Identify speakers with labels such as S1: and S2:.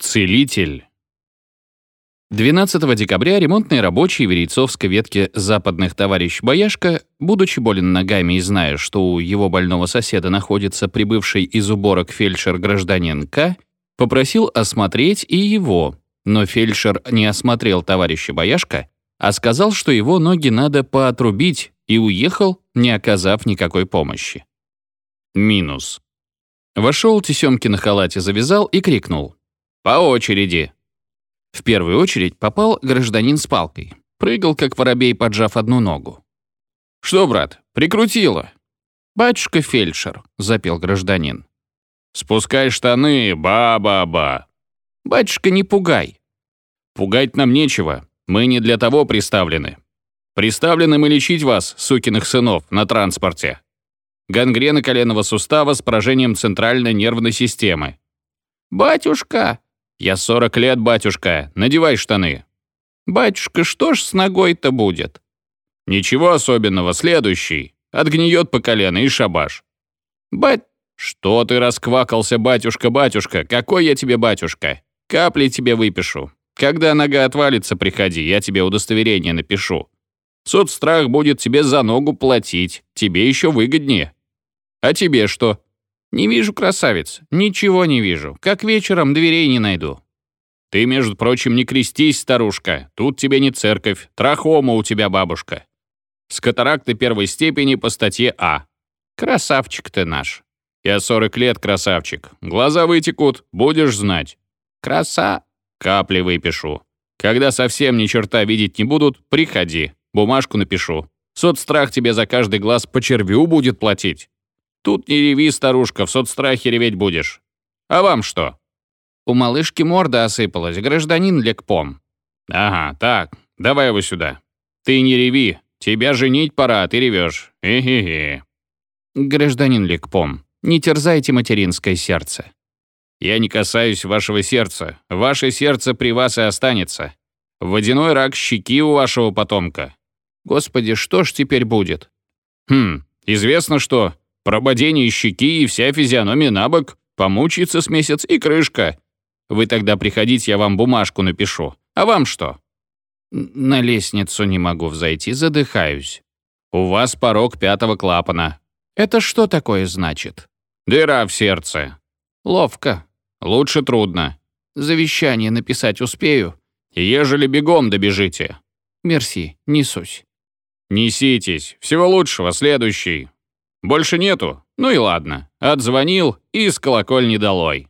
S1: Целитель. 12 декабря ремонтный рабочий Верейцовской ветки западных товарищ Бояшка, будучи болен ногами и зная, что у его больного соседа находится прибывший из уборок фельдшер-гражданин К, попросил осмотреть и его, но фельдшер не осмотрел товарища Бояшка, а сказал, что его ноги надо поотрубить, и уехал, не оказав никакой помощи. Минус. Вошел тесемки на халате завязал и крикнул. «По очереди!» В первую очередь попал гражданин с палкой. Прыгал, как воробей, поджав одну ногу. «Что, брат, прикрутило?» «Батюшка фельдшер», — запел гражданин. «Спускай штаны, ба-ба-ба». «Батюшка, не пугай». «Пугать нам нечего, мы не для того приставлены. Приставлены мы лечить вас, сукиных сынов, на транспорте. Гангрена коленного сустава с поражением центральной нервной системы. «Батюшка!» «Я 40 лет, батюшка, надевай штаны». «Батюшка, что ж с ногой-то будет?» «Ничего особенного, следующий. Отгниет по колено и шабаш». «Бать...» «Что ты расквакался, батюшка, батюшка? Какой я тебе батюшка? Капли тебе выпишу. Когда нога отвалится, приходи, я тебе удостоверение напишу. Соцстрах будет тебе за ногу платить, тебе еще выгоднее. А тебе что? Не вижу, красавец, ничего не вижу. Как вечером дверей не найду. Ты, между прочим, не крестись, старушка. Тут тебе не церковь, трахома у тебя бабушка. С катаракты первой степени по статье А. Красавчик ты наш. Я 40 лет красавчик. Глаза вытекут, будешь знать. Краса. Капли выпишу. Когда совсем ни черта видеть не будут, приходи. Бумажку напишу. Соцстрах тебе за каждый глаз по червю будет платить. Тут не реви, старушка, в соцстрахе реветь будешь. А вам что? У малышки морда осыпалась, гражданин Лекпом. Ага, так, давай его сюда. Ты не реви, тебя женить пора, а ты ревешь. Эхе-хе. Гражданин Лекпом, не терзайте материнское сердце. Я не касаюсь вашего сердца. Ваше сердце при вас и останется. Водяной рак щеки у вашего потомка. Господи, что ж теперь будет? Хм, известно что. Прободение щеки и вся физиономия на бок. Помучиться с месяц и крышка. Вы тогда приходите, я вам бумажку напишу. А вам что? На лестницу не могу взойти, задыхаюсь. У вас порог пятого клапана. Это что такое значит? Дыра в сердце. Ловко. Лучше трудно. Завещание написать успею. Ежели бегом добежите. Мерси, несусь. Неситесь. Всего лучшего, следующий. Больше нету? Ну и ладно. Отзвонил и с колокольни долой.